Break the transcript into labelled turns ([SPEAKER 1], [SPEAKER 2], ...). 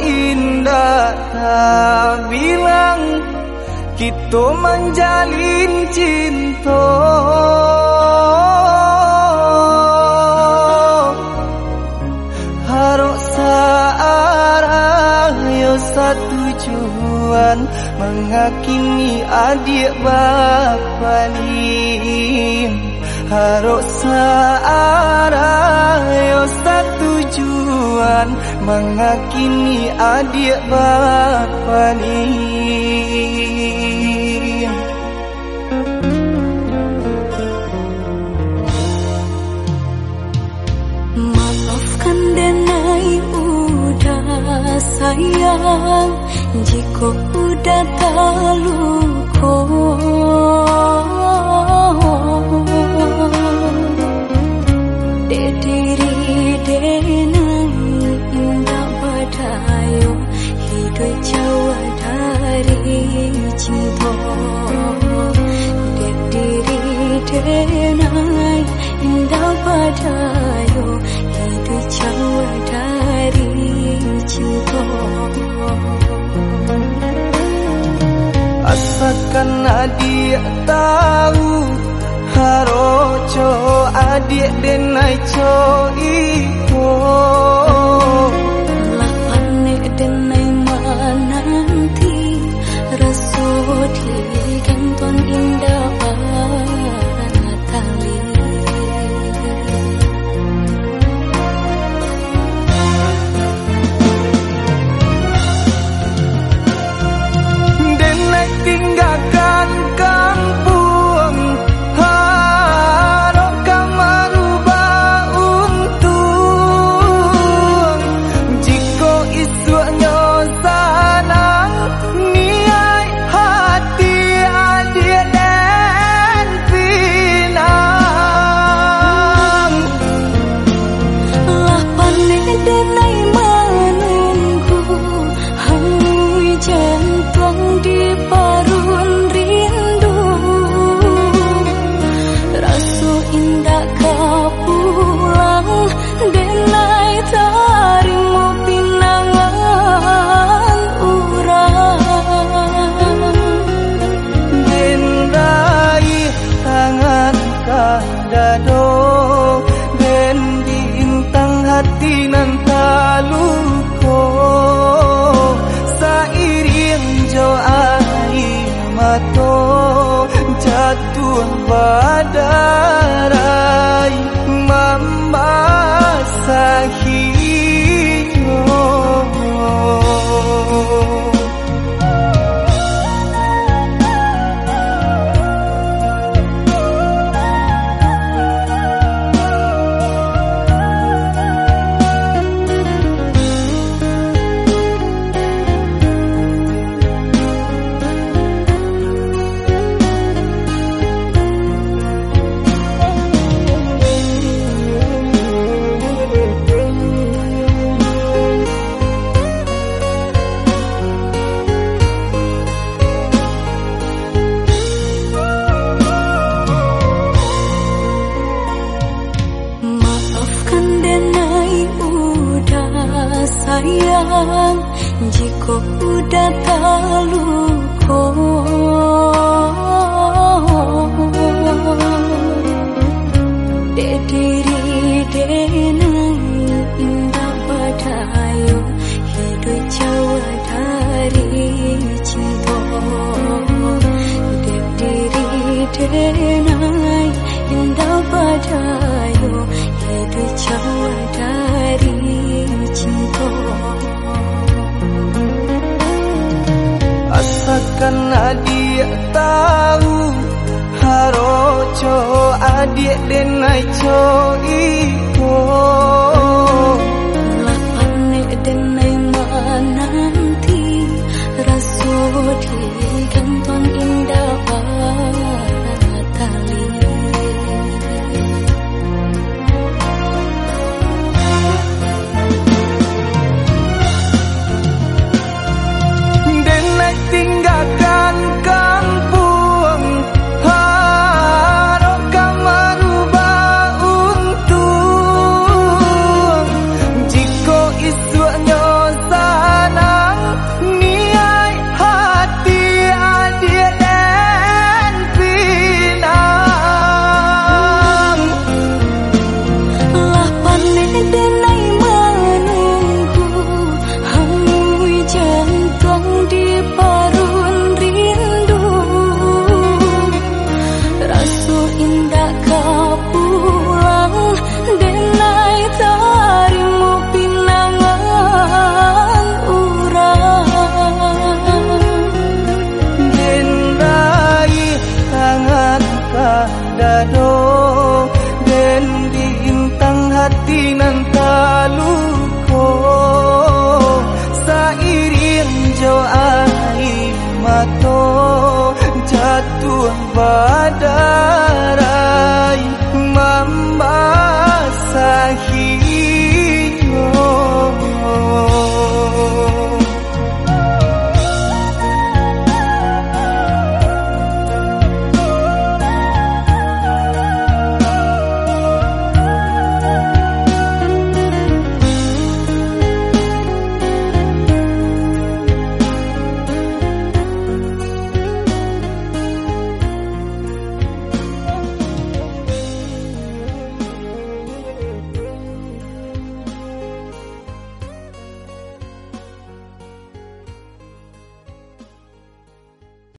[SPEAKER 1] Indah tak bilang Kita menjalin cinta. Harok searah yo satu tujuan Mengakini adik bapalim Harok searah yo satu tujuan Mengakini adik bapalim
[SPEAKER 2] Maafkan denai udah sayang Jika udah terluka. Diri denai indah badayo Hidup dari cinta De diri denai indah badayo Hidup jauh dari cinta
[SPEAKER 1] Asalkan adik tahu Harocho adik denai co iko
[SPEAKER 2] ada. Sayang Jika udah terluka De diri denai indah padayo Hidup jauh dari cinta. De diri denai
[SPEAKER 1] Asalkan dia tahu harocho adik denai cho iko
[SPEAKER 2] lapane denai menanti Rasudi ganton
[SPEAKER 1] kepada